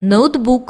ноутбук.